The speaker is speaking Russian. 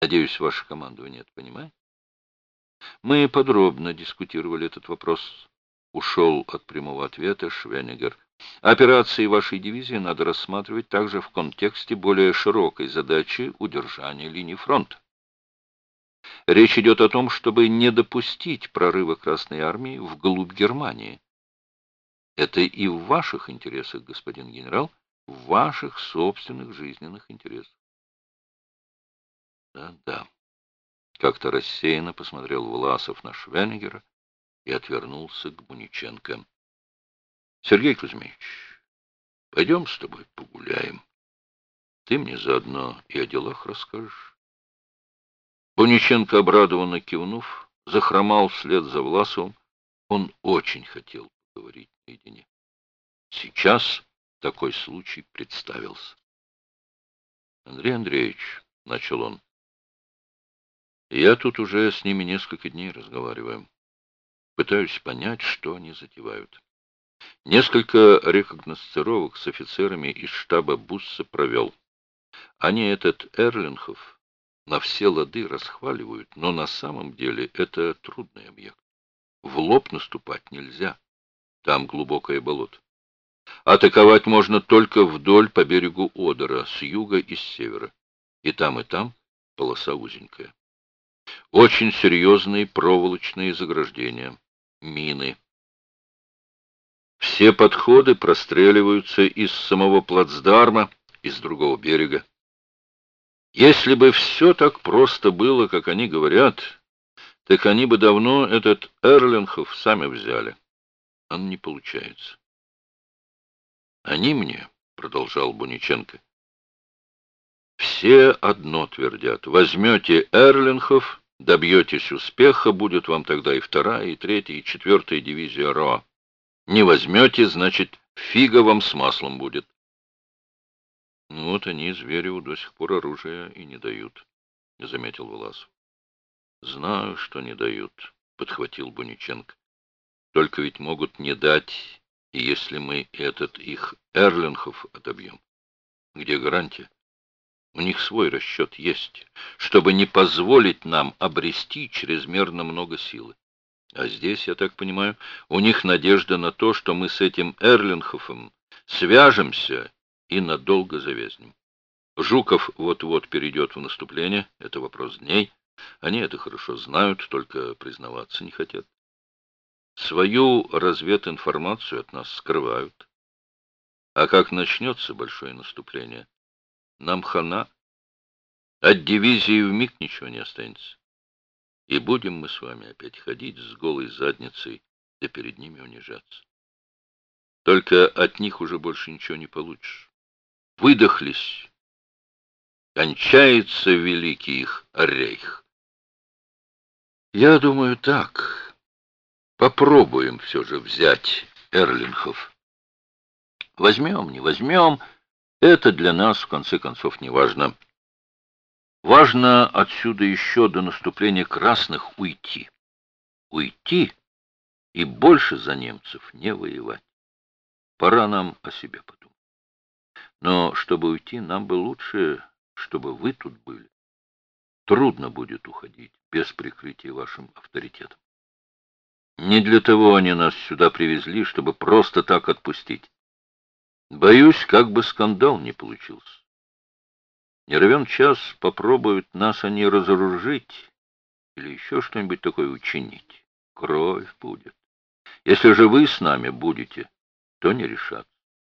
Надеюсь, ваше командование это понимает? Мы подробно дискутировали этот вопрос. Ушел от прямого ответа Швенигер. Операции вашей дивизии надо рассматривать также в контексте более широкой задачи удержания линии фронта. Речь идет о том, чтобы не допустить прорыва Красной Армии вглубь Германии. Это и в ваших интересах, господин генерал, в ваших собственных жизненных интересах. Да, да. Как-то рассеянно посмотрел Власов на Швенигера и отвернулся к Буниченко. Сергей Кузьмич, пойдем с тобой погуляем. Ты мне заодно и о делах расскажешь. Буниченко, обрадованно кивнув, захромал вслед за Власовым. Он очень хотел поговорить наедине. Сейчас такой случай представился. Андрей Андреевич, — начал он, — я тут уже с ними несколько дней разговариваю. Пытаюсь понять, что они затевают. Несколько рекогносцировок с офицерами из штаба Бусса провел. Они этот Эрлинхов на все лады расхваливают, но на самом деле это трудный объект. В лоб наступать нельзя. Там глубокое болото. Атаковать можно только вдоль по берегу Одера, с юга и с севера. И там, и там полоса узенькая. Очень серьезные проволочные заграждения, мины. Все подходы простреливаются из самого плацдарма, из другого берега. Если бы все так просто было, как они говорят, так они бы давно этот Эрлинхов сами взяли. А не получается. Они мне, — продолжал Буниченко, — все одно твердят. Возьмете Эрлинхов, добьетесь успеха, будет вам тогда и вторая, и третья, и четвертая дивизия РОА. Не возьмете, значит, фига вам с маслом будет. Ну вот они Звереву до сих пор оружия и не дают, — заметил Власов. Знаю, что не дают, — подхватил Буниченко. Только ведь могут не дать, если мы этот их Эрлинхов отобьем. Где гарантия? У них свой расчет есть, чтобы не позволить нам обрести чрезмерно много силы. А здесь, я так понимаю, у них надежда на то, что мы с этим Эрлинхофом свяжемся и надолго завязнем. Жуков вот-вот перейдет в наступление, это вопрос дней. Они это хорошо знают, только признаваться не хотят. Свою развединформацию от нас скрывают. А как начнется большое наступление, нам хана. От дивизии в миг ничего не останется. И будем мы с вами опять ходить с голой задницей, да перед ними унижаться. Только от них уже больше ничего не получишь. Выдохлись. Кончается великий их рейх. Я думаю так. Попробуем все же взять Эрлинхов. Возьмем, не возьмем, это для нас, в конце концов, не важно. Важно отсюда еще до наступления красных уйти. Уйти и больше за немцев не воевать. Пора нам о себе подумать. Но чтобы уйти, нам бы лучше, чтобы вы тут были. Трудно будет уходить без прикрытия вашим авторитетом. Не для того они нас сюда привезли, чтобы просто так отпустить. Боюсь, как бы скандал не получился. Не равен час попробуют нас они разоружить или еще что-нибудь такое учинить. Кровь будет. Если же вы с нами будете, то не решат.